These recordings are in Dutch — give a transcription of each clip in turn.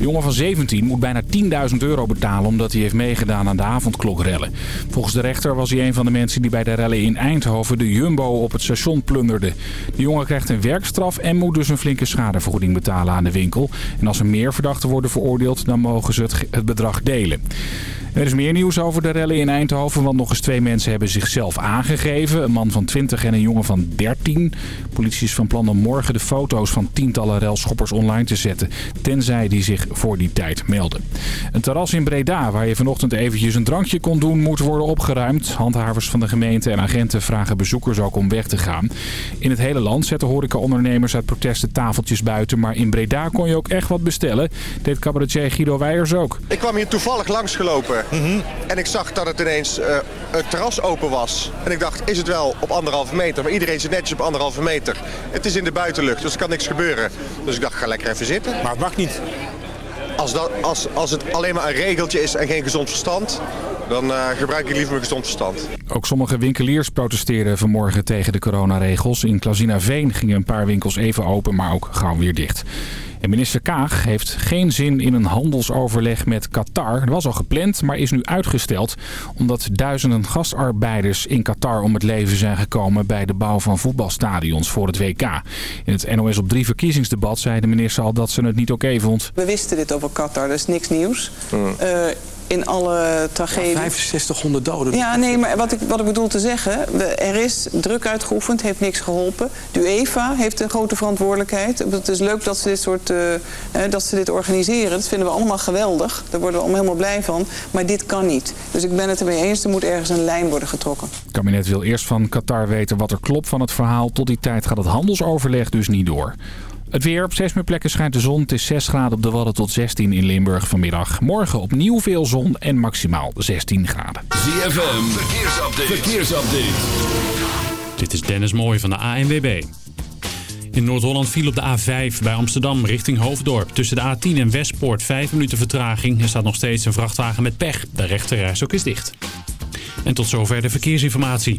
De jongen van 17 moet bijna 10.000 euro betalen omdat hij heeft meegedaan aan de avondklokrellen. Volgens de rechter was hij een van de mensen die bij de rellen in Eindhoven de Jumbo op het station plunderde. De jongen krijgt een werkstraf en moet dus een flinke schadevergoeding betalen aan de winkel. En als er meer verdachten worden veroordeeld, dan mogen ze het bedrag delen. Er is meer nieuws over de rellen in Eindhoven, want nog eens twee mensen hebben zichzelf aangegeven. Een man van 20 en een jongen van 13. Politie is van plan om morgen de foto's van tientallen relschoppers online te zetten, tenzij die zich voor die tijd melden. Een terras in Breda, waar je vanochtend eventjes een drankje kon doen, moet worden opgeruimd. Handhavers van de gemeente en agenten vragen bezoekers ook om weg te gaan. In het hele land zetten horecaondernemers uit protesten tafeltjes buiten, maar in Breda kon je ook echt wat bestellen. Dit cabaretier Guido Weijers ook. Ik kwam hier toevallig langsgelopen en ik zag dat het ineens uh, het terras open was. En ik dacht, is het wel op anderhalve meter? Maar iedereen zit netjes op anderhalve meter. Het is in de buitenlucht, dus er kan niks gebeuren. Dus ik dacht, ga lekker even zitten. Maar het mag niet. Als, dat, als, als het alleen maar een regeltje is en geen gezond verstand, dan uh, gebruik ik liever mijn gezond verstand. Ook sommige winkeliers protesteerden vanmorgen tegen de coronaregels. In Veen gingen een paar winkels even open, maar ook gauw weer dicht. En minister Kaag heeft geen zin in een handelsoverleg met Qatar. Dat was al gepland, maar is nu uitgesteld... omdat duizenden gastarbeiders in Qatar om het leven zijn gekomen... bij de bouw van voetbalstadions voor het WK. In het NOS op 3 verkiezingsdebat zei de minister al dat ze het niet oké vond. We wisten dit over Qatar, dat is niks nieuws. Hmm. Uh, in alle tragedie. 6500 doden. Ja, nee, maar wat ik, wat ik bedoel te zeggen... er is druk uitgeoefend, heeft niks geholpen. De UEFA heeft een grote verantwoordelijkheid. Het is leuk dat ze dit, soort, uh, dat ze dit organiseren. Dat vinden we allemaal geweldig. Daar worden we allemaal helemaal blij van. Maar dit kan niet. Dus ik ben het ermee eens, er moet ergens een lijn worden getrokken. Het kabinet wil eerst van Qatar weten wat er klopt van het verhaal. Tot die tijd gaat het handelsoverleg dus niet door. Het weer op steeds meer plekken schijnt de zon. Het is 6 graden op de Wadden tot 16 in Limburg vanmiddag. Morgen opnieuw veel zon en maximaal 16 graden. ZFM, verkeersupdate. verkeersupdate. Dit is Dennis Mooij van de ANWB. In Noord-Holland viel op de A5 bij Amsterdam richting Hoofddorp. Tussen de A10 en Westpoort 5 minuten vertraging. Er staat nog steeds een vrachtwagen met pech. De rechterreis ook is dicht. En tot zover de verkeersinformatie.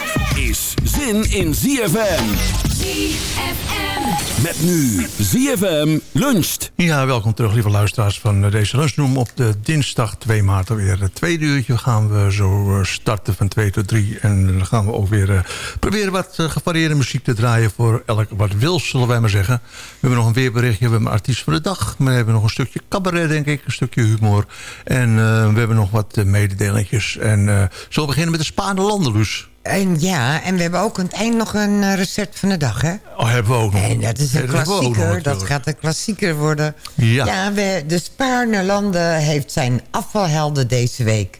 zin in ZFM. ZFM. Met nu ZFM luncht. Ja, welkom terug lieve luisteraars van deze lunchroom op de dinsdag 2 maart alweer. Het tweede uurtje gaan we zo eh, starten van 2 tot 3. En dan gaan we ook weer uh, proberen wat uh, gevarieerde muziek te draaien voor elk wat wil, zullen wij maar zeggen. We hebben nog een weerberichtje, we hebben een artiest van de dag. We hebben nog een stukje cabaret, denk ik, een stukje humor. En we hebben nog wat mededelingjes. En zullen we beginnen met de Spaanse landenlus? En ja, en we hebben ook aan het eind nog een uh, recept van de dag, hè? Oh, hebben we ook nog. En dat is een klassieker. dat gaat een klassieker worden. Ja. Ja, we, de Spaarne heeft zijn afvalhelden deze week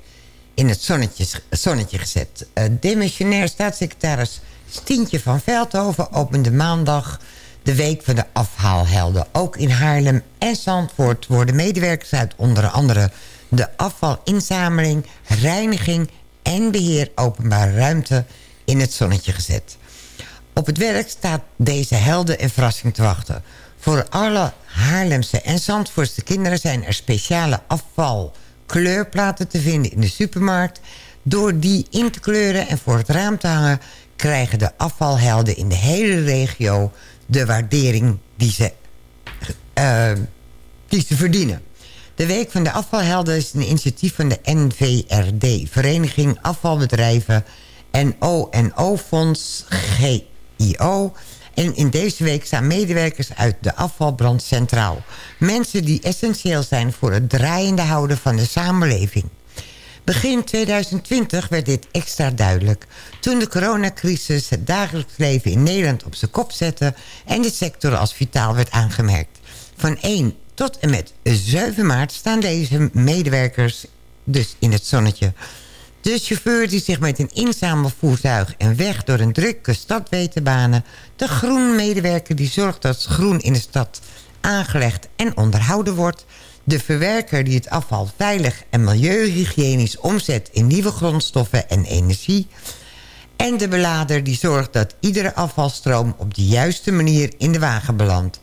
in het zonnetje, zonnetje gezet. Uh, demissionair staatssecretaris Stientje van Veldhoven opende maandag de week van de afhaalhelden. Ook in Haarlem en Zandvoort worden medewerkers uit onder andere de afvalinzameling, reiniging en beheer openbare ruimte in het zonnetje gezet. Op het werk staat deze helden en verrassing te wachten. Voor alle Haarlemse en Zandvoortse kinderen zijn er speciale afvalkleurplaten te vinden in de supermarkt. Door die in te kleuren en voor het raam te hangen... krijgen de afvalhelden in de hele regio de waardering die ze, uh, die ze verdienen. De Week van de Afvalhelden is een initiatief van de NVRD... Vereniging Afvalbedrijven en ONO-fonds GIO... En in deze week staan medewerkers uit de afvalbrand centraal. Mensen die essentieel zijn voor het draaiende houden van de samenleving. Begin 2020 werd dit extra duidelijk. Toen de coronacrisis het dagelijks leven in Nederland op zijn kop zette... en de sector als vitaal werd aangemerkt. Van 1 tot en met 7 maart staan deze medewerkers dus in het zonnetje. De chauffeur die zich met een inzamelvoertuig en weg door een drukke stad weet te banen. De groenmedewerker die zorgt dat groen in de stad aangelegd en onderhouden wordt. De verwerker die het afval veilig en milieuhygiënisch omzet in nieuwe grondstoffen en energie. En de belader die zorgt dat iedere afvalstroom op de juiste manier in de wagen belandt.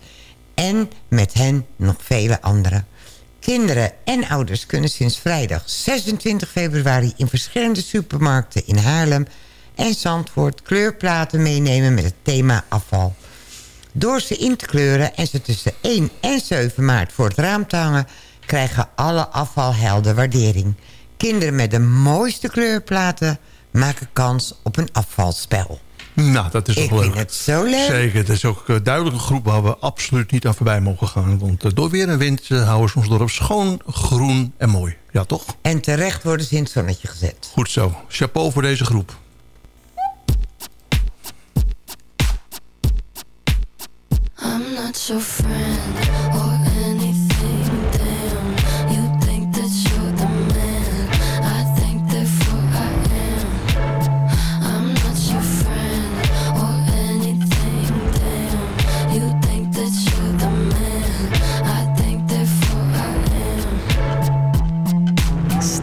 En met hen nog vele anderen. Kinderen en ouders kunnen sinds vrijdag 26 februari... in verschillende supermarkten in Haarlem en Zandvoort... kleurplaten meenemen met het thema afval. Door ze in te kleuren en ze tussen 1 en 7 maart voor het raam te hangen... krijgen alle afvalhelden waardering. Kinderen met de mooiste kleurplaten maken kans op een afvalspel. Nou, dat is Ik toch leuk. vind het zo leuk. Zeker, het is ook een duidelijke groep waar we absoluut niet aan voorbij mogen gaan. Want eh, door weer en wind eh, houden ze ons dorp schoon, groen en mooi. Ja, toch? En terecht worden ze in het zonnetje gezet. Goed zo. Chapeau voor deze groep. I'm not your friend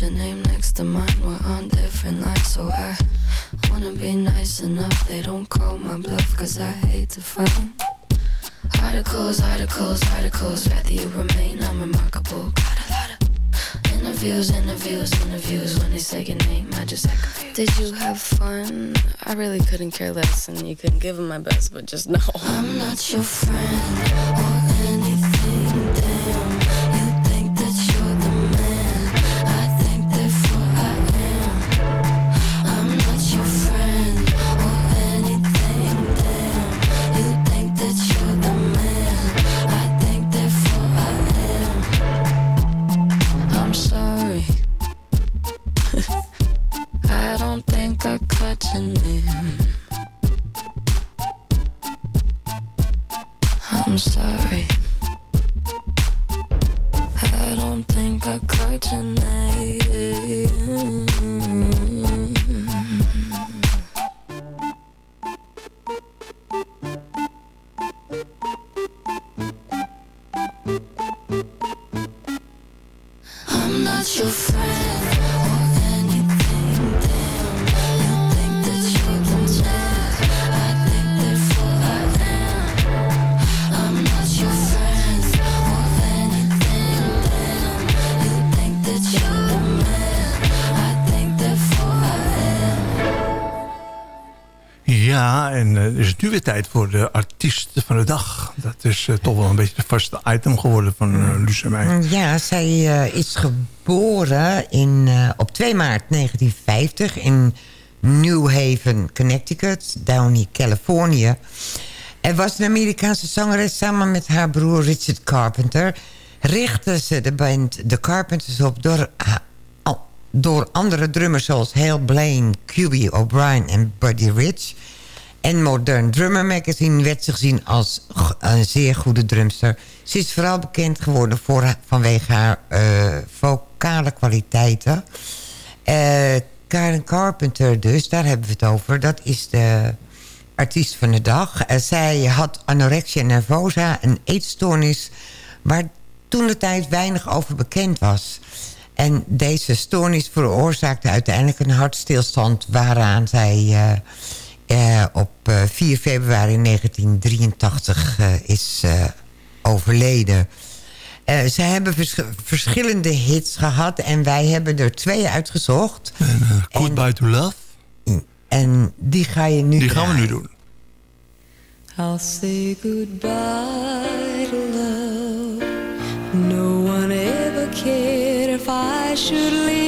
put your name next to mine. We're on different lines, so I wanna be nice enough. They don't call my bluff, cause I hate to fight. Articles, articles, articles. Rather you remain unremarkable. Got a lot of interviews, interviews, interviews. When they say your name, I just act confused. Did you have fun? I really couldn't care less, and you couldn't give them my best, but just know I'm not your friend or anything. Nu weer tijd voor de artiest van de dag. Dat is uh, toch wel een beetje het vaste item geworden van uh, en mij. Ja, zij uh, is geboren in, op 2 maart 1950 in New Haven, Connecticut, Downey, Californië. Er was een Amerikaanse zangeres samen met haar broer Richard Carpenter... richtte ze de band The Carpenters op door, door andere drummers zoals Hale Blaine, QB O'Brien en Buddy Rich... En Modern Drummer Magazine werd ze gezien als een zeer goede drumster. Ze is vooral bekend geworden vanwege haar uh, vocale kwaliteiten. Uh, Karen Carpenter dus, daar hebben we het over. Dat is de artiest van de dag. Uh, zij had anorexia nervosa, een eetstoornis... waar toen de tijd weinig over bekend was. En deze stoornis veroorzaakte uiteindelijk een hartstilstand... waaraan zij uh, op 4 februari 1983 is overleden... Uh, ze hebben vers verschillende hits gehad en wij hebben er twee uitgezocht. En, uh, Goodbye to Love. En die ga je nu Die gaan we nu doen. I'll say goodbye to love. No one ever cared if I should live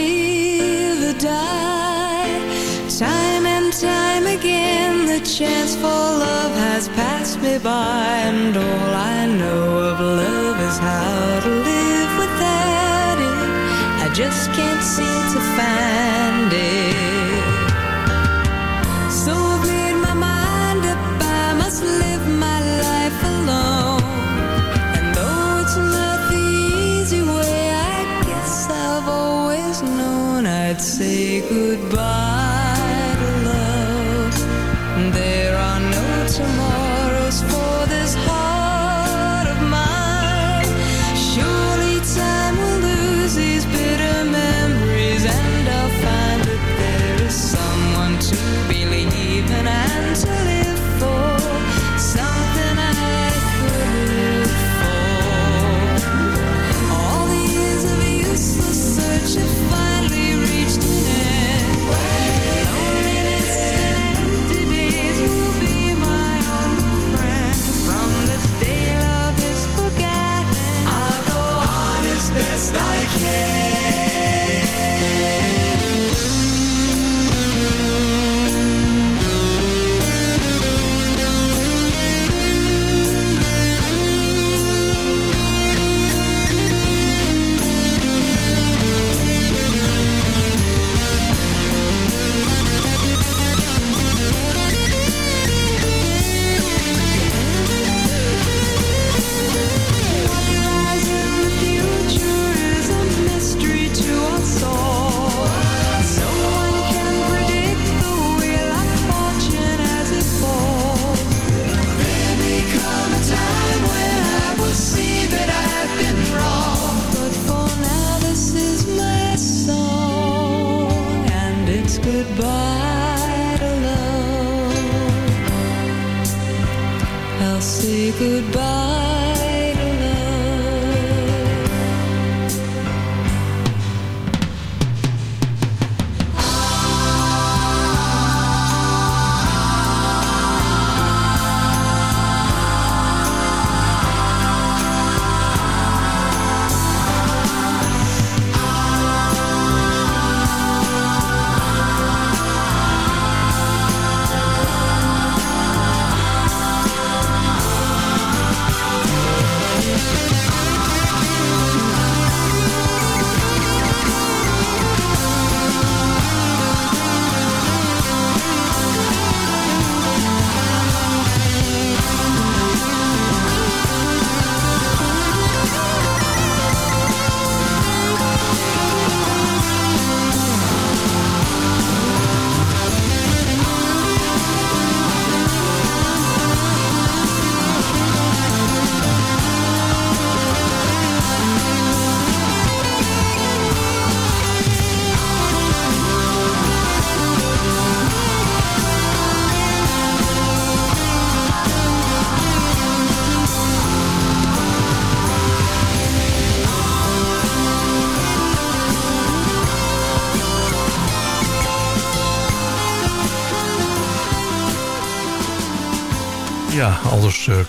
chance for love has passed me by And all I know of love is how to live without it. I just can't seem to find it. So I've made my mind up I must live my life alone. And though it's not the easy way I guess I've always known I'd say goodbye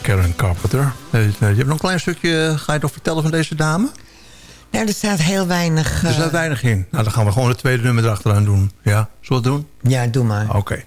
Karen Carpenter. Eh, je hebt nog een klein stukje, ga je nog vertellen van deze dame? Nou, er staat heel weinig... Er staat weinig in. Nou, dan gaan we gewoon het tweede nummer erachteraan doen. Ja, zullen we het doen? Ja, doe maar. Oké.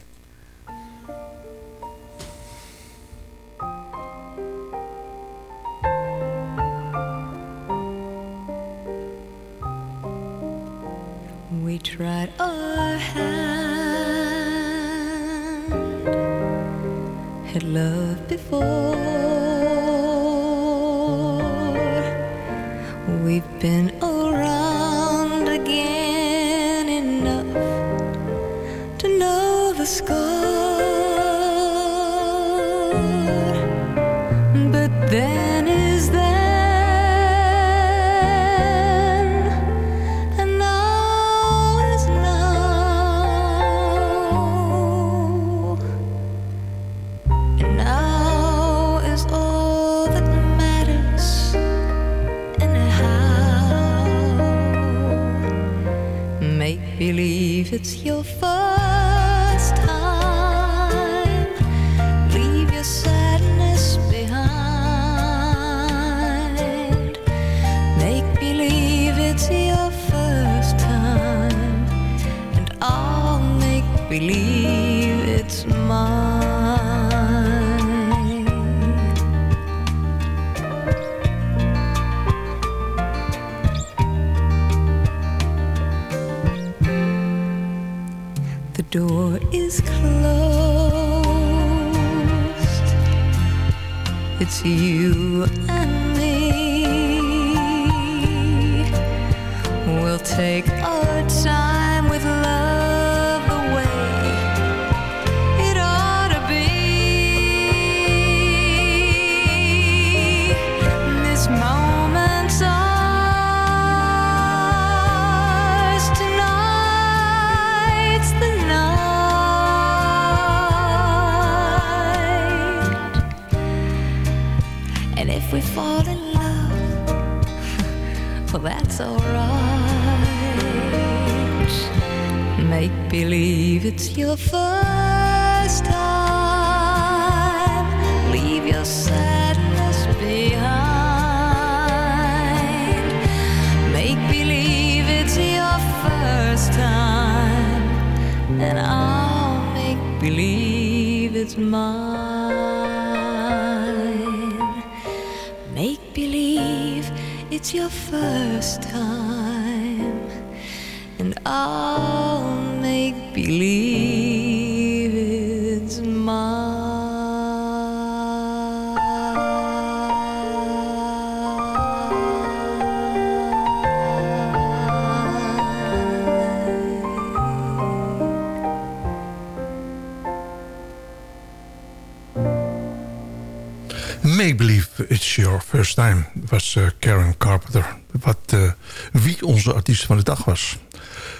We fall in love, well, that's alright. Make believe it's your first time. Leave your sadness behind. Make believe it's your first time. And I'll make believe it's mine. First time. And I'll make believe it's mine. Make Believe It's Your First Time was eh, Karen Carpenter. Onze artiest van de dag was.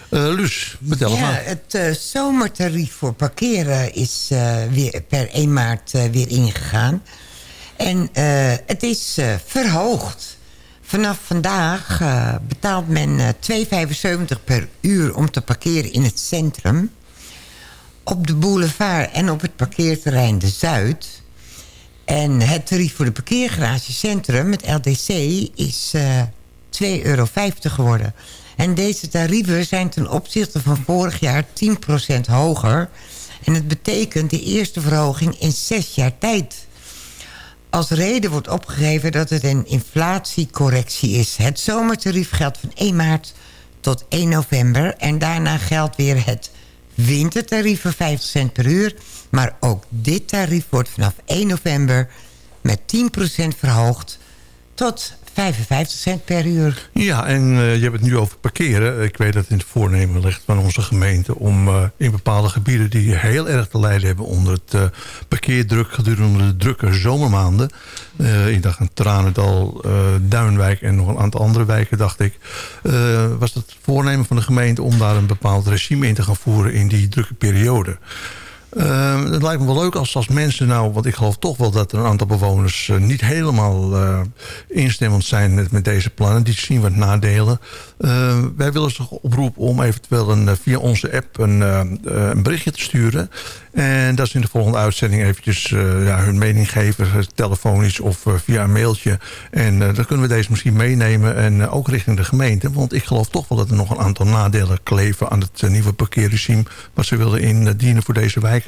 Eh Luus, vertel Ja, maar. het eh, zomertarief voor parkeren is eh, weer per 1 maart weer ingegaan. En het is verhoogd. Vanaf vandaag betaalt men eh 2,75 per uur om te parkeren in het centrum. Op de boulevard en op het parkeerterrein De Zuid. En het tarief voor de parkeergarage centrum, het LDC, is 2,50 euro geworden. En deze tarieven zijn ten opzichte van vorig jaar 10% hoger. En het betekent de eerste verhoging in zes jaar tijd. Als reden wordt opgegeven dat het een inflatiecorrectie is. Het zomertarief geldt van 1 maart tot 1 november. En daarna geldt weer het wintertarief van 50 cent per uur. Maar ook dit tarief wordt vanaf 1 november met 10% verhoogd tot 55 cent per uur. Ja, en eh, je hebt het nu over parkeren. Ik weet dat het in het voornemen ligt van onze gemeente... om eh, in bepaalde gebieden die heel erg te lijden hebben... onder het eh, parkeerdruk gedurende de drukke zomermaanden. Ik dacht aan Tranendal, Duinwijk en nog een aantal andere wijken, dacht ik. was het voornemen van de gemeente om daar een bepaald regime in te gaan voeren in die drukke periode. Uh, het lijkt me wel leuk als, als mensen nou... want ik geloof toch wel dat een aantal bewoners... Uh, niet helemaal uh, instemmend zijn met, met deze plannen. Die zien wat nadelen. Uh, wij willen ze oproepen om eventueel een, via onze app een, een, berichtje te sturen. En dat is in de volgende uitzending eventjes ja, hun mening geven... telefonisch of via een mailtje. En dan kunnen we deze misschien meenemen... en ook richting de gemeente. Want ik geloof toch wel dat er nog een aantal nadelen kleven... aan het nieuwe parkeerregime... wat ze willen indienen voor deze wijk.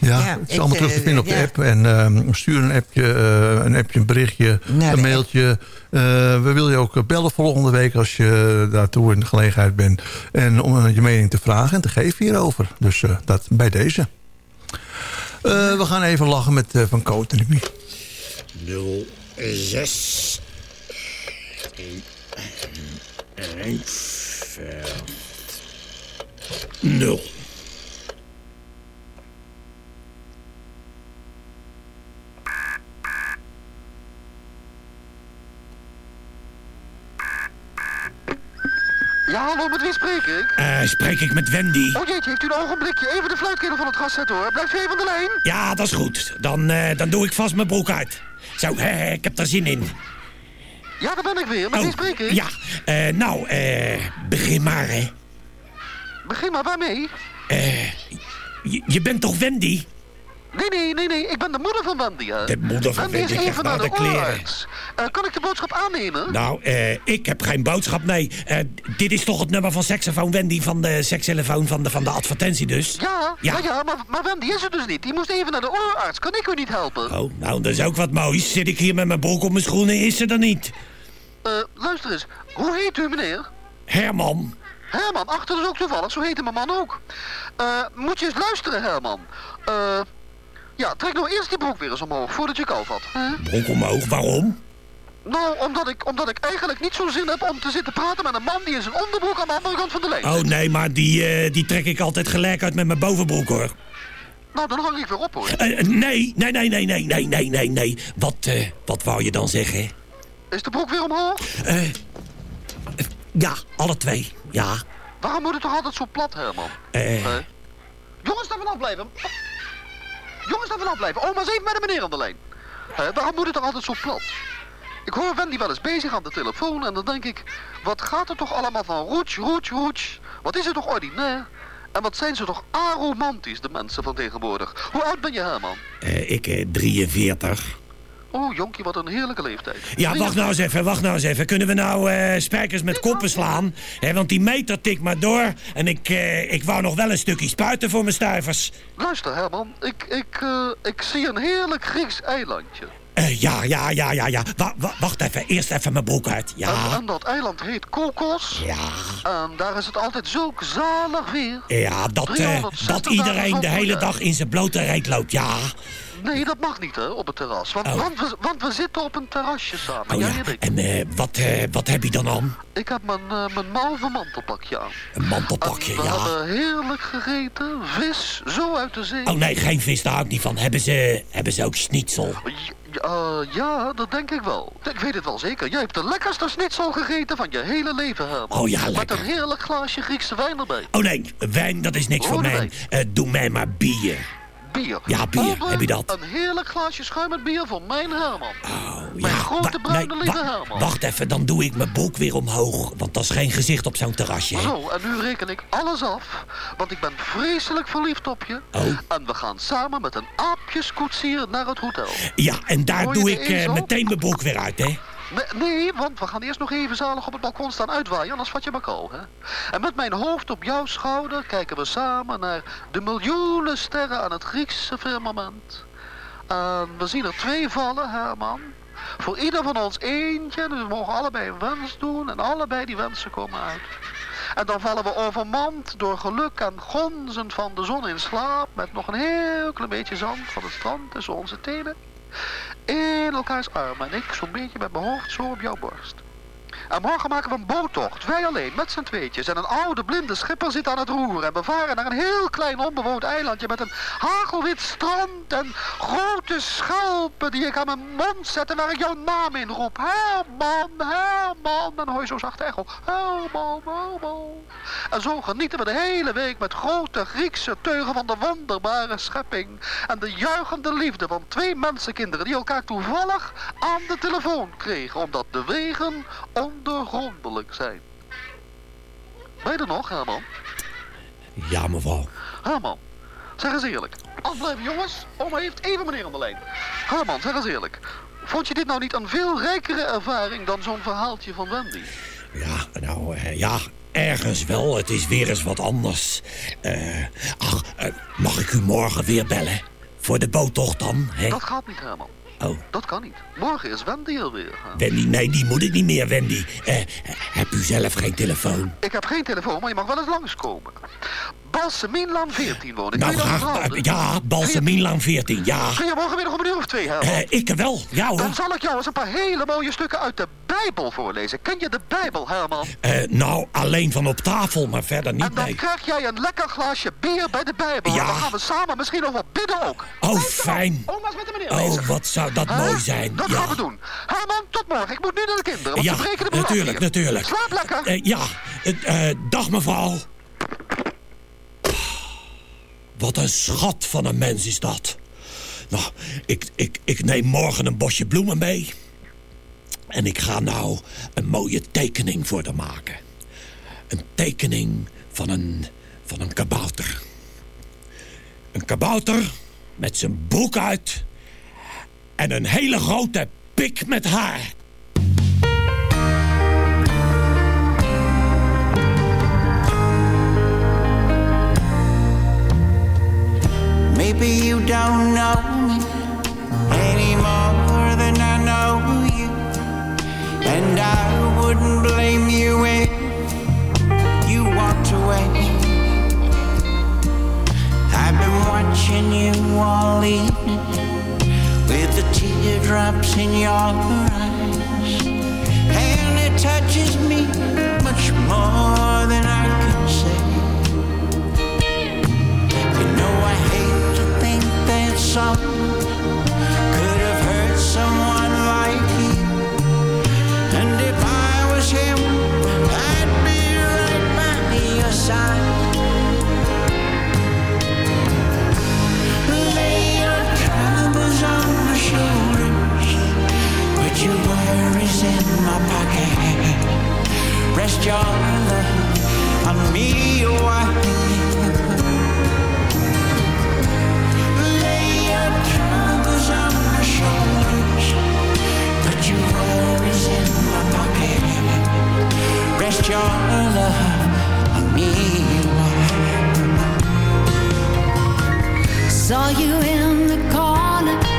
Ja, het is allemaal terug te vinden op de app. En uh, stuur een appje, uh, een appje, een berichtje, een mailtje. Uh, we willen je ook bellen volgende week als je daartoe in de gelegenheid bent. En om je mening te vragen en te geven hierover. Dus dat bij deze. we gaan even lachen met Van Koot en Louis. 06 1 0 Ja, hallo, met wie spreek ik? Uh, spreek ik met Wendy. Oh jeetje, heeft u een ogenblikje even de fluitketel van het gas zetten hoor. Blijft u even aan de lijn? Ja, dat is goed. Dan, uh, dan doe ik vast mijn broek uit. Zo, uh, ik heb er zin in. Ja, daar ben ik weer. Met wie oh, spreek ik? Ja, uh, nou, eh, begin maar, hè. Begin maar, waarmee? Eh, je, je bent toch Wendy? Nee, nee, nee, nee. Ik ben de moeder van Wendy. Hè. De moeder van Wendy, is even naar de, de kleren. Uh, kan ik de boodschap aannemen? Nou, uh, ik heb geen boodschap, nee. Uh, dit is toch het nummer van Saxofoon Wendy van de sekstelefoon van de, van de advertentie dus? Ja, ja, ja, maar, maar Wendy is er dus niet. Die moest even naar de oorarts. Kan ik u niet helpen? Oh, nou, dat is ook wat moois. Zit ik hier met mijn broek op mijn schoenen, is ze er niet. Eh, luister eens. Hoe heet u, meneer? Herman. Herman, achter is ook toevallig. Zo heette mijn man ook. Uh, moet je eens luisteren, Herman. Eh... Ja, trek nou eerst die broek weer eens omhoog, voordat je kou vat. Broek omhoog, waarom? Nou, omdat ik, omdat ik eigenlijk niet zo'n zin heb om te zitten praten met een man die in zijn onderbroek aan de andere kant van de lijn Oh nee, maar die, uh, die trek ik altijd gelijk uit met mijn bovenbroek hoor. Nou, dan hang ik weer op hoor. Uh, nee, nee, nee, nee, nee, nee, nee, nee, nee. Wat, uh, wat wou je dan zeggen? Is de broek weer omhoog? Eh, ja, alle twee, ja. Waarom moet het toch altijd zo plat, Herman? Eh. Jongens, daar vanaf blijven. Jongens, daar vanaf blijven. Oma is even met de meneer aan de lijn. Waarom moet het er altijd zo plat? Ik hoor Wendy wel eens bezig aan de telefoon en dan denk ik... Wat gaat er toch allemaal van roets, roets, roets? Wat is het toch ordinair? En wat zijn ze toch aromantisch, de mensen van tegenwoordig. Hoe oud ben je, Herman? Uh, ik, uh, 43. Oh, jonkie, wat een heerlijke leeftijd. Ja, wacht nou eens even, wacht nou eens even. Kunnen we nou uh, spijkers met koppen slaan? He, want die meter tikt maar door. En ik, uh, ik wou nog wel een stukje spuiten voor mijn stuivers. Luister, Herman. Ik, ik, uh, ik zie een heerlijk Grieks eilandje. ja, ja, ja, ja, ja. Wa wa wacht even, eerst even mijn broek uit. Ja. En, en, dat eiland heet Kokos. Ja. En daar is het altijd zulk zalig weer. Ja, dat, dat iedereen de hele dag in zijn blote reet loopt, ja. Nee, dat mag niet, hè, op het terras. Want, oh. want, we, want we zitten op een terrasje samen. Oh, ja. En uh, wat, uh, wat heb je dan aan? Ik heb mijn, uh, mijn mauve mantelpakje aan. Een mantelpakje, en we ja. We hebben heerlijk gegeten. Vis, zo uit de zee. Oh nee, geen vis, daar hou ik niet van. Hebben ze, hebben ze ook schnitzel? Uh, ja, dat denk ik wel. Ik weet het wel zeker. Jij hebt de lekkerste schnitzel gegeten van je hele leven, Herman. Oh ja, lekker. Met een heerlijk glaasje Griekse wijn erbij. Oh nee, wijn, dat is niks Rode voor mij. doe mij maar bier. Bier? Ja, bier. Heb je dat? Een heerlijk glaasje schuim met bier voor mijn Herman. Oh, mijn ja. grote bruine nee, lieve Herman. Wacht even, dan doe ik mijn broek weer omhoog. Want dat is geen gezicht op zo'n terrasje. hè? Zo, en nu reken ik alles af. Want ik ben vreselijk verliefd op je. Oh. En we gaan samen met een aapjeskoetsier naar het hotel. Ja, en daar doe ik eh, meteen mijn broek weer uit, hè? Nee, want we gaan eerst nog even zalig op het balkon staan uitwaaien, anders vat je maar kou, hè? En met mijn hoofd op jouw schouder kijken we samen naar de miljoenen sterren aan het Griekse firmament. En we zien er twee vallen, Herman. Voor ieder van ons eentje, dus we mogen allebei een wens doen en allebei die wensen komen uit. En dan vallen we overmand door geluk en gonzend van de zon in slaap... met nog een heel klein beetje zand van het strand tussen onze tenen in elkaars armen en ik zo'n beetje met mijn hoofd zo op jouw borst. En morgen maken we een boottocht. Wij alleen, met z'n tweetjes. En een oude blinde schipper zit aan het roer. En we varen naar een heel klein onbewoond eilandje met een hagelwit strand en grote schelpen die ik aan mijn mond zet en waar ik jouw naam in roep. Herman, Herman. En hoor je zo zacht echo. Herman, Herman. En zo genieten we de hele week met grote Griekse teugen van de wonderbare schepping. En de juichende liefde van twee mensenkinderen die elkaar toevallig aan de telefoon kregen. Omdat de wegen ondergrondelijk zijn. Ben je er nog, Herman? Ja, mevrouw. Herman, zeg eens eerlijk. Afblijven jongens, oma heeft even meneer aan de lijn. Herman, zeg eens eerlijk. Vond je dit nou niet een veel rijkere ervaring dan zo'n verhaaltje van Wendy? Ja, nou, eh, ja, ergens wel. Het is weer eens wat anders. Eh, ach, eh, mag ik u morgen weer bellen? Voor de boottocht dan, hè? Dat gaat niet, Herman. Oh. Dat kan niet. Morgen is Wendy er weer. hè? Wendy, nee, die moet ik niet meer, Wendy. Eh, heb u zelf geen telefoon? Ik heb geen telefoon, maar je mag wel eens langskomen. Balseminlaan 14 wonen. Nou, graag. ja, Balseminlaan 14, ja. Kun je morgen weer nog om een uur of twee, Herman? Eh, ik wel, ja hoor. Dan zal ik jou eens een paar hele mooie stukken uit de Bijbel voorlezen. Ken je de Bijbel, Herman? Eh, nou, alleen van op tafel, maar verder niet, En dan krijg jij een lekker glaasje bier bij de Bijbel. Ja. En dan gaan we samen misschien nog wat bidden ook. Oh, fijn. Oma's met de meneer Oh, bezig. wat zou dat mooi zijn. Dat ja. gaan we doen. Herman, tot morgen. Ik moet nu naar de kinderen, want Ja, ze breken de boel natuurlijk, natuurlijk. Slaap lekker. Eh, ja, eh, dag mevrouw. Wat een schat van een mens is dat. Nou, ik, ik, ik neem morgen een bosje bloemen mee. En ik ga nou een mooie tekening voor haar maken. Een tekening van een, van een kabouter. Een kabouter met zijn broek uit... en een hele grote pik met haar. Maybe you don't know me any more than I know you. And I wouldn't blame you if you walked away. I've been watching you all evening with the teardrops in your eyes. And it touches me much more than I that could have hurt someone like you. And if I was him, I'd be right by your side. Lay your troubles on my shoulders, put your worries in my pocket. Rest your love on me, wife. Your. Saw you in the corner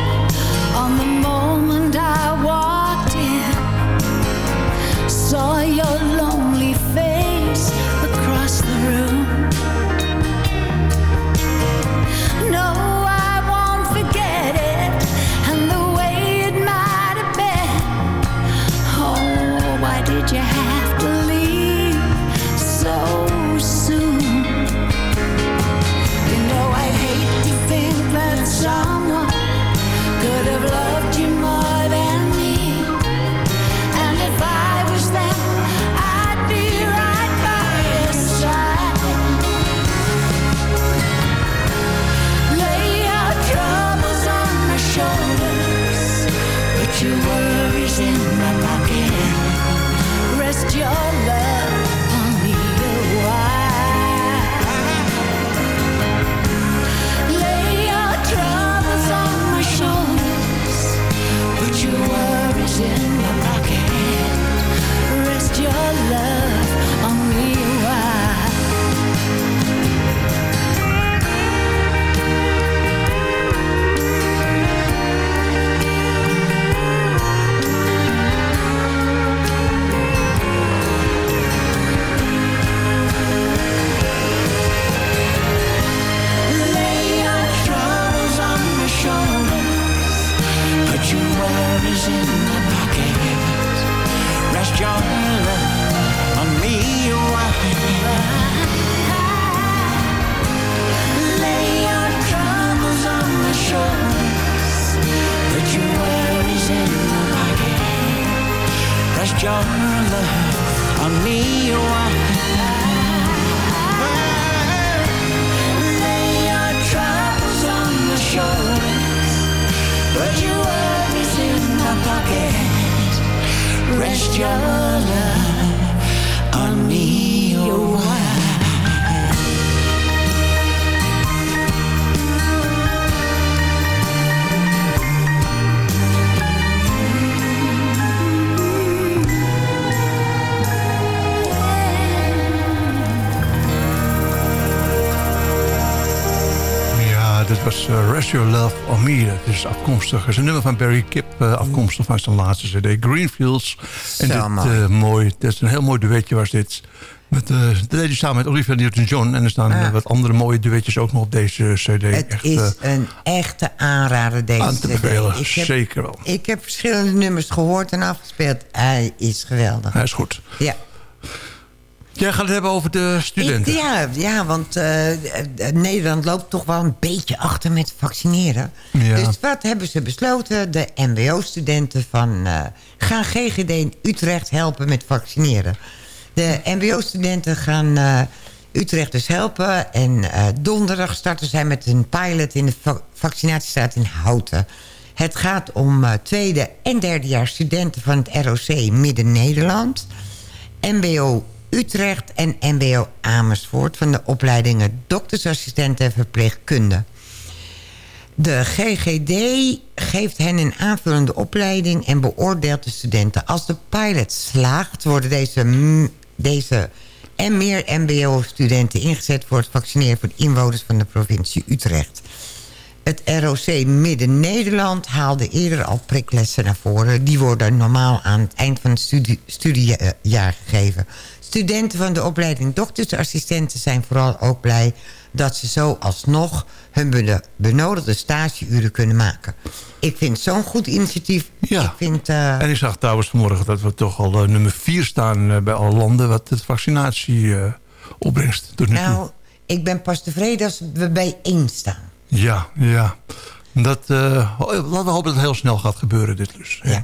dit was uh, Rest Your Love on Me. Dat is afkomstig. Het is een nummer van Barry Kip, uh, afkomstig van zijn laatste cd, Greenfields. En dit, uh, mooi. Het is een heel mooi duetje was dit. Met, uh, dat deed hij samen met Olivia Newton-John. En er staan ah. wat andere mooie duetjes ook nog op deze cd. Het Echt, is een echte aanrader, deze aan te bevelen, cd. Heb, zeker wel. Ik heb verschillende nummers gehoord en afgespeeld. Hij is geweldig. Hij is goed. Ja. Jij gaat het hebben over de studenten. Ik, ja, ja, want uh, Nederland loopt toch wel een beetje achter met vaccineren. Ja. Dus wat hebben ze besloten? De mbo-studenten van uh, gaan GGD in Utrecht helpen met vaccineren. De mbo-studenten gaan uh, Utrecht dus helpen. En donderdag starten zij met een pilot in de va vaccinatiestraat in Houten. Het gaat om tweede en derdejaars studenten van het ROC Midden-Nederland. MBO Utrecht en MBO Amersfoort... van de opleidingen doktersassistent en verpleegkunde. De GGD geeft hen een aanvullende opleiding... en beoordeelt de studenten. Als de pilot slaagt, worden deze, deze en meer mbo-studenten ingezet... voor het vaccineren van inwoners van de provincie Utrecht. Het ROC Midden-Nederland haalde eerder al priklessen naar voren. Die worden normaal aan het eind van het studie, studiejaar gegeven. Studenten van de opleiding doktersassistenten zijn vooral ook blij... dat ze zo alsnog hun benodigde stageuren kunnen maken. Ik vind zo'n goed initiatief. Ja, ik vind, uh... en ik zag trouwens vanmorgen dat we toch al uh, nummer 4 staan... Uh, bij alle landen wat het vaccinatie opbrengst. Nou, ik ben pas tevreden als we bij één staan. Ja, ja. Dat, laten we hopen dat het heel snel gaat gebeuren, dit dus. Ja.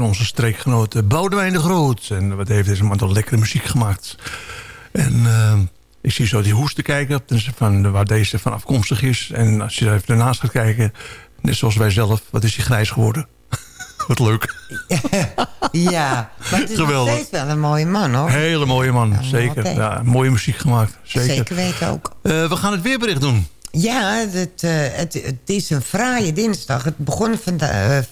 Onze streekgenoot Boudewijn de Groot. En wat heeft deze man toch lekkere muziek gemaakt. En uh, ik zie zo die hoesten kijken van waar deze van afkomstig is. En als je even daarnaast gaat kijken, net zoals wij zelf, wat is hij grijs geworden. wat leuk. ja, maar het is Geweldig. nog steeds wel een mooie man hoor. Hele mooie man, zeker. Ja, mooie muziek gemaakt. Zeker, zeker weten ook. Uh, we gaan het weerbericht doen. Ja, het, uh, het, het, is een fraaie dinsdag. Het begon van,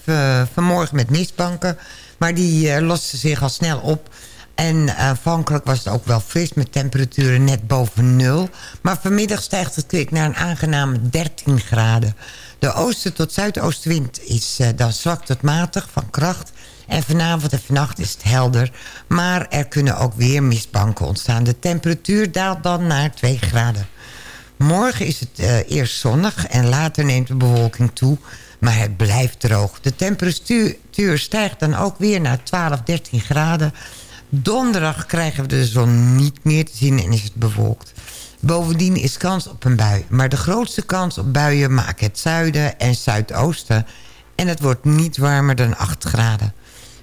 uh, vanmorgen met mistbanken. Maar die uh, losten zich al snel op. En aanvankelijk was het ook wel fris met temperaturen net boven nul. Maar vanmiddag stijgt het kwik naar een aangename 13 graden. De oosten tot zuidoostenwind is dan zwak tot matig van kracht. En vanavond en vannacht is het helder. Maar er kunnen ook weer mistbanken ontstaan. De temperatuur daalt dan naar 2 graden. Morgen is het uh, eerst zonnig en later neemt de bewolking toe. Maar het blijft droog. De temperatuur stijgt dan ook weer naar 12, 13 graden. Donderdag krijgen we de zon niet meer te zien en is het bewolkt. Bovendien is kans op een bui. Maar de grootste kans op buien maken het zuiden en zuidoosten. En het wordt niet warmer dan 8 graden.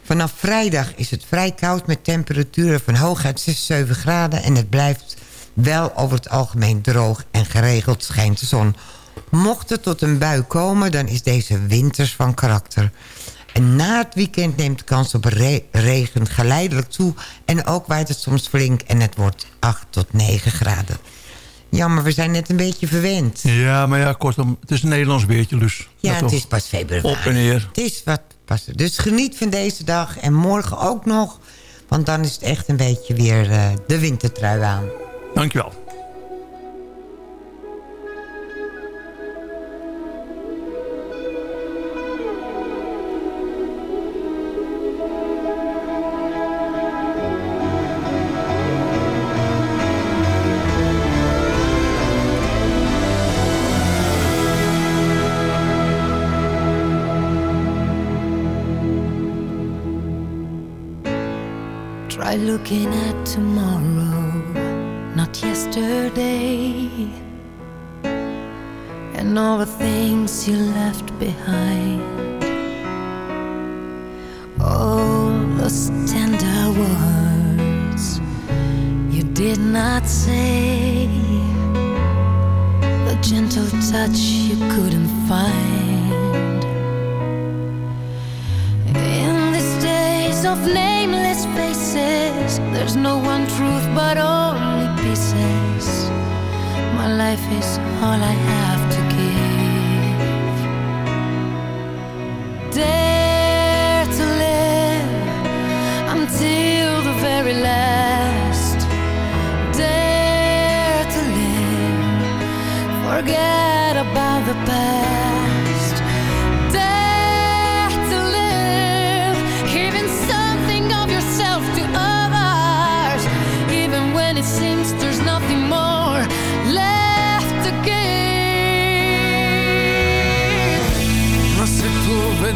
Vanaf vrijdag is het vrij koud met temperaturen van hooguit 6, 7 graden. En het blijft wel over het algemeen droog en geregeld schijnt de zon. Mocht het tot een bui komen, dan is deze winters van karakter. En na het weekend neemt de kans op regen geleidelijk toe... en ook waait het soms flink en het wordt 8 tot 9 graden. Jammer, we zijn net een beetje verwend. Ja, maar ja, kortom, het is een Nederlands weertje dus. Ja, het is pas februari. Op en neer. Het is wat pas. Dus geniet van deze dag en morgen ook nog... want dan is het echt een beetje weer uh, de wintertrui aan. Dankjewel. Try looking at not yesterday. And all the things you left behind. All those tender words you did not say. The gentle touch you couldn't find. In these days of nameless faces, there's no one truth but only pieces. My life is all I have to give. Dare to live until the very last. Dare to live. Forget about the past.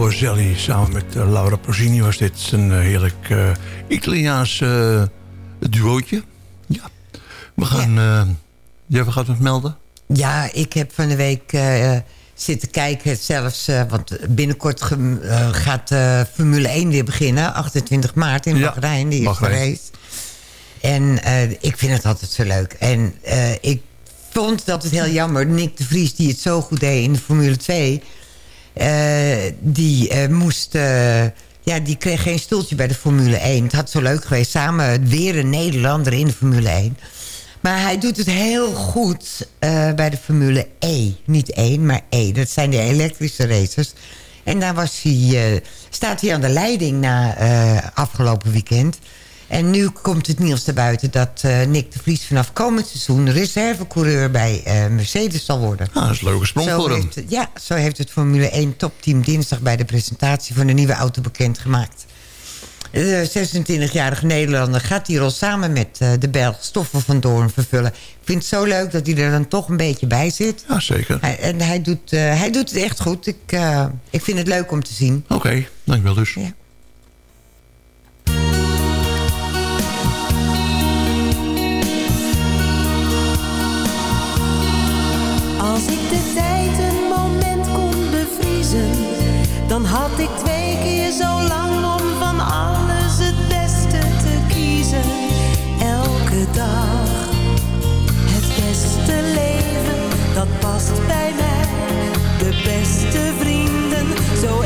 Bozelli samen met eh, Laura Posini was dit een eh, heerlijk uh, Italiaans duootje. Ja. We gaan... Ja. jij gaat het melden? Ja, ik heb van de week zitten kijken zelfs... want binnenkort gaat Formule 1 weer beginnen. 28 maart in Bahrein, die is geweest. En ik vind het altijd zo leuk. En ik vond dat het heel jammer. Nick de Vries, die het zo goed deed in de Formule 2... Uh, die uh, moest... Uh, ja, die kreeg geen stoeltje bij de Formule 1. Het had zo leuk geweest. Samen weer een Nederlander in de Formule 1. Maar hij doet het heel goed bij de Formule E. Niet 1, maar E. Dat zijn de elektrische racers. En daar was hij, staat hij aan de leiding na afgelopen weekend. En nu komt het nieuws naar buiten dat uh, Nick de Vries vanaf komend seizoen reservecoureur bij uh, Mercedes zal worden. Ah, dat is een leuke sprong voor hem. Ja, zo heeft het Formule 1 topteam dinsdag bij de presentatie van de nieuwe auto bekendgemaakt. De 26-jarige Nederlander gaat die rol samen met uh, de Belg Stoffel van Doorn vervullen. Ik vind het zo leuk dat hij er dan toch een beetje bij zit. Ja, zeker. Hij, en hij doet, hij doet het echt goed. Ik, ik vind het leuk om te zien. Oké, okay, dankjewel dus. Ja. Als ik de tijd een moment kon bevriezen, dan had ik twee keer zo lang om van alles het beste te kiezen. Elke dag het beste leven, dat past bij mij. De beste vrienden, zo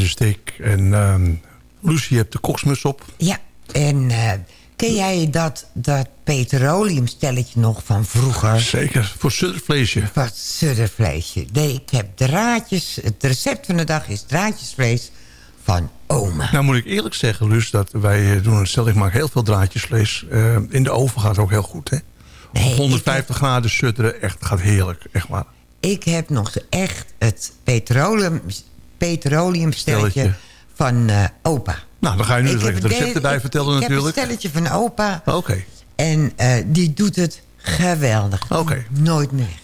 de steek. En ehm Lucie, hebt de koksmuts op. Ja, en eh, ken jij dat, dat petroleumstelletje nog van vroeger? Zeker, voor suddervleesje. Wat suddervleesje. Nee, ik heb draadjes. Het recept van de dag is draadjesvlees van oma. Nou moet ik eerlijk zeggen, Luus, dat wij eh, doen het stel. Ik maak heel veel draadjesvlees. Eh, in de oven gaat het ook heel goed, hè? Op 150 graden sudderen, echt gaat heerlijk, echt waar. Ik heb nog echt het petroleum, petroleumstelletje Stelletje. van eh, opa. Nou, dan ga je nu Ik heb even de recepten bij ik- vertellen ik natuurlijk. heb een stelletje van opa. Oké. En eh, die doet het Geweldig. Oké. Nooit meer.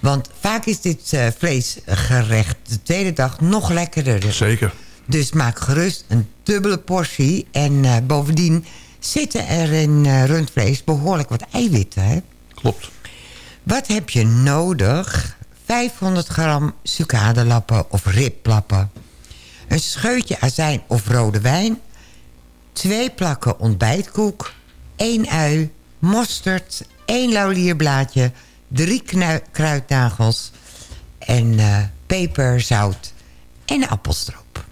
Want vaak is dit eh, vleesgerecht de tweede dag nog lekkerder. Zeker. Dus maak gerust een dubbele portie. En bovendien zitten er in rundvlees behoorlijk wat eiwitten. Hè? Klopt. Wat heb je nodig? 500 gram sucadelappen of riplappen. Een scheutje azijn of rode wijn. Twee plakken ontbijtkoek. één ui. Mosterd. één laurierblaadje. Drie knui- kruidnagels. En eh, peper, zout. En appelstroop.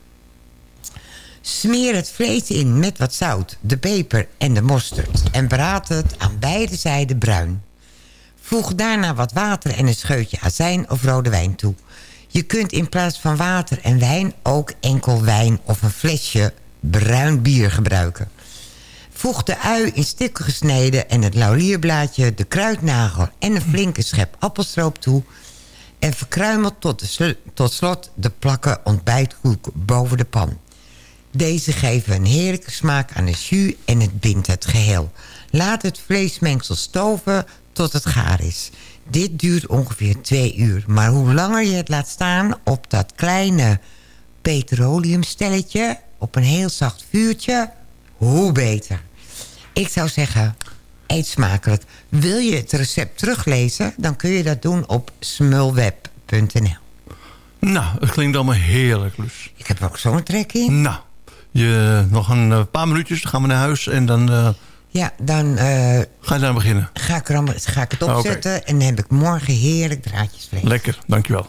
Smeer het vlees in met wat zout, de peper en de mosterd. En braad het aan beide zijden bruin. Voeg daarna wat water en een scheutje azijn of rode wijn toe. Je kunt in plaats van water en wijn ook enkel wijn of een flesje bruin bier gebruiken. Voeg de ui in stukken gesneden en het laurierblaadje, de kruidnagel en een flinke schep appelstroop toe. En verkruimel tot, tot slot de plakken ontbijtkoek boven de pan. Deze geven een heerlijke smaak aan de jus en het bindt het geheel. Laat het vleesmengsel stoven tot het gaar is. Dit duurt ongeveer twee uur. Maar hoe langer je het laat staan op dat kleine petroleumstelletje... op een heel zacht vuurtje, hoe beter. Ik zou zeggen, eet smakelijk. Wil je het recept teruglezen, dan kun je dat doen op smulweb.nl. Nou, het klinkt allemaal heerlijk, Luus. Ik heb ook zo'n trek in. Nou, je, nog een eh, paar minuutjes, dan gaan we naar huis en dan eh, Ja, dan eh, ga je daar beginnen. ga, ik er ga ik het Oké. opzetten... en dan heb ik morgen heerlijk draadjesvlees. Lekker, dankjewel.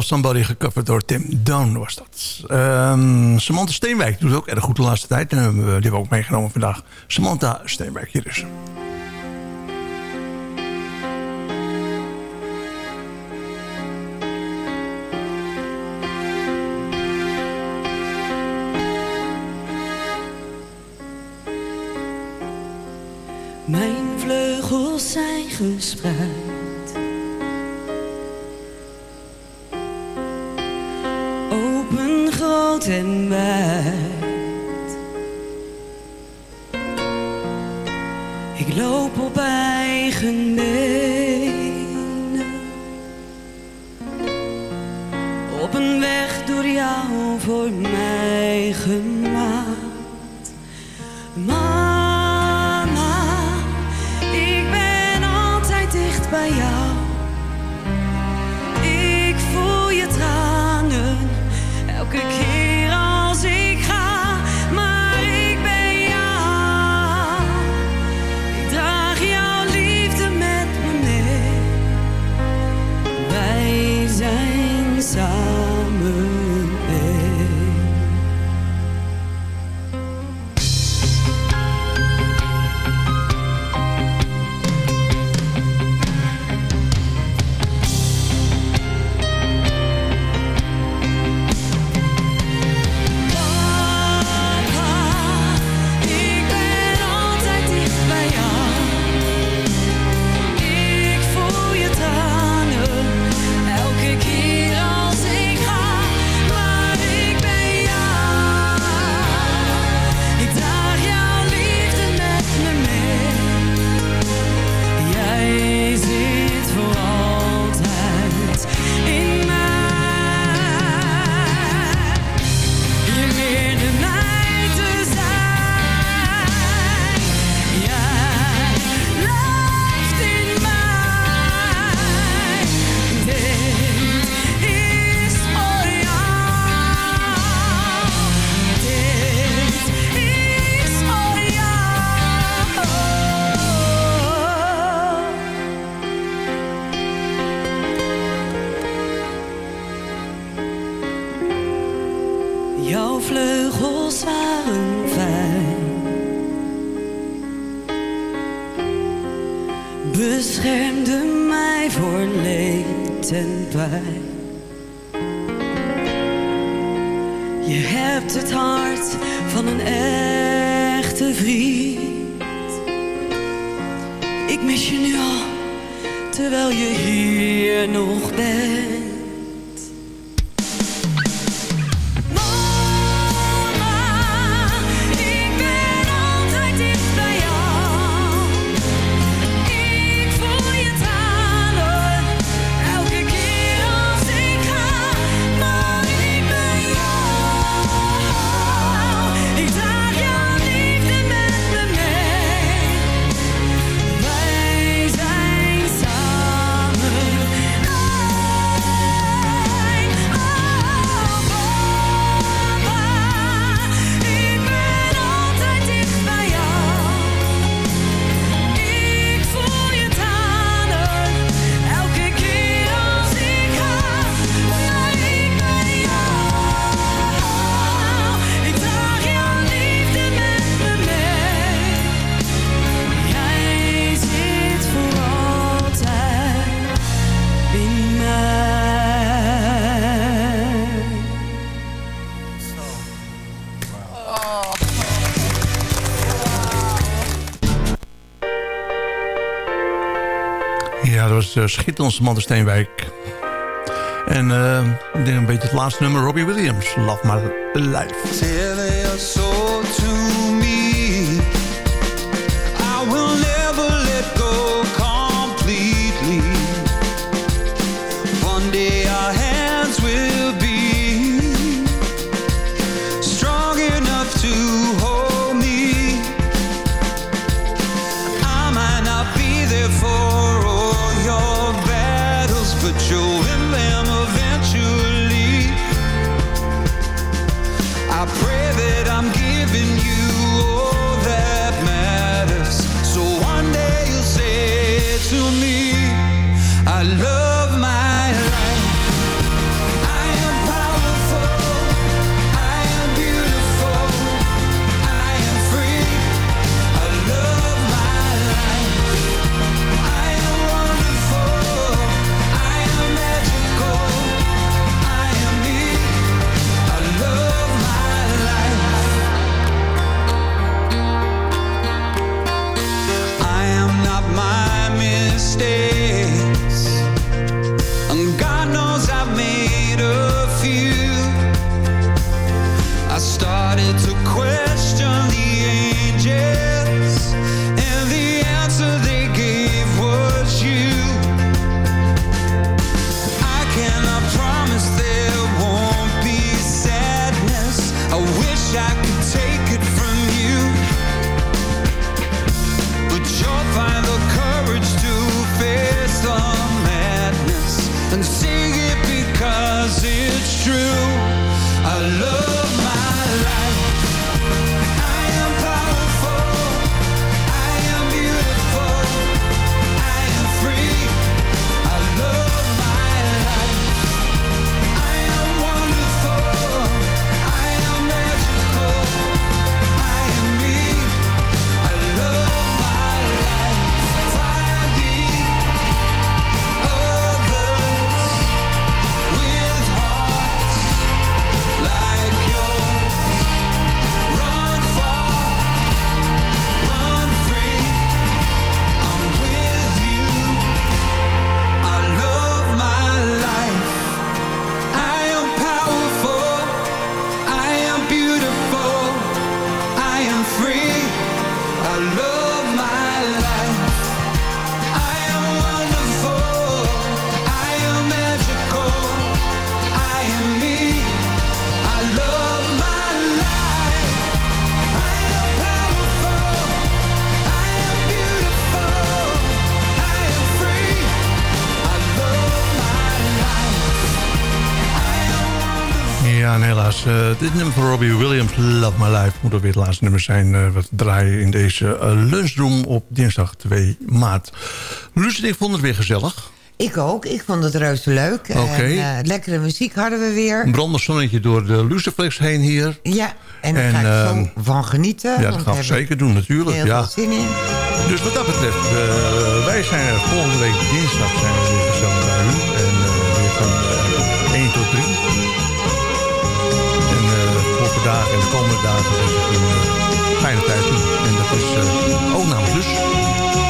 Love Somebody gecoverd door Tim Down was dat. Ehm Samantha Steenwijk doet ook erg goed de laatste tijd. En die hebben we ook meegenomen vandaag. Samantha Steenwijk, hier ze. Mijn vleugels zijn gespreid. Ik loop op eigen benen. Op een weg door jou voor mij gemaakt. is eh, uh, schitterend Steenwijk. En eh, ik denk een beetje het laatste nummer, Robbie Williams. Love My Life. Wish I could take dit nummer van Robbie Williams, Love My Life... moet alweer het laatste nummer zijn eh, wat we draaien in deze eh, lunchroom op dinsdag 2 maart. Luus en ik vonden het weer gezellig. Ik ook. Ik vond het reuze leuk. Oké. En, eh, lekkere muziek hadden we weer. Een brandend zonnetje door de Luciflex heen hier. Ja, en daar ga ik ehm, zo van genieten. Ja, dat gaan we zeker doen natuurlijk. Heel ja. veel zin in. Dus wat dat betreft, wij zijn er volgende week dinsdag zijn we weer gezellig bij u. En weer van eh, 1 tot 3. Vandaag en de komende dagen u een eh, fijne tijd toe. En dat is eh, ook namens dus.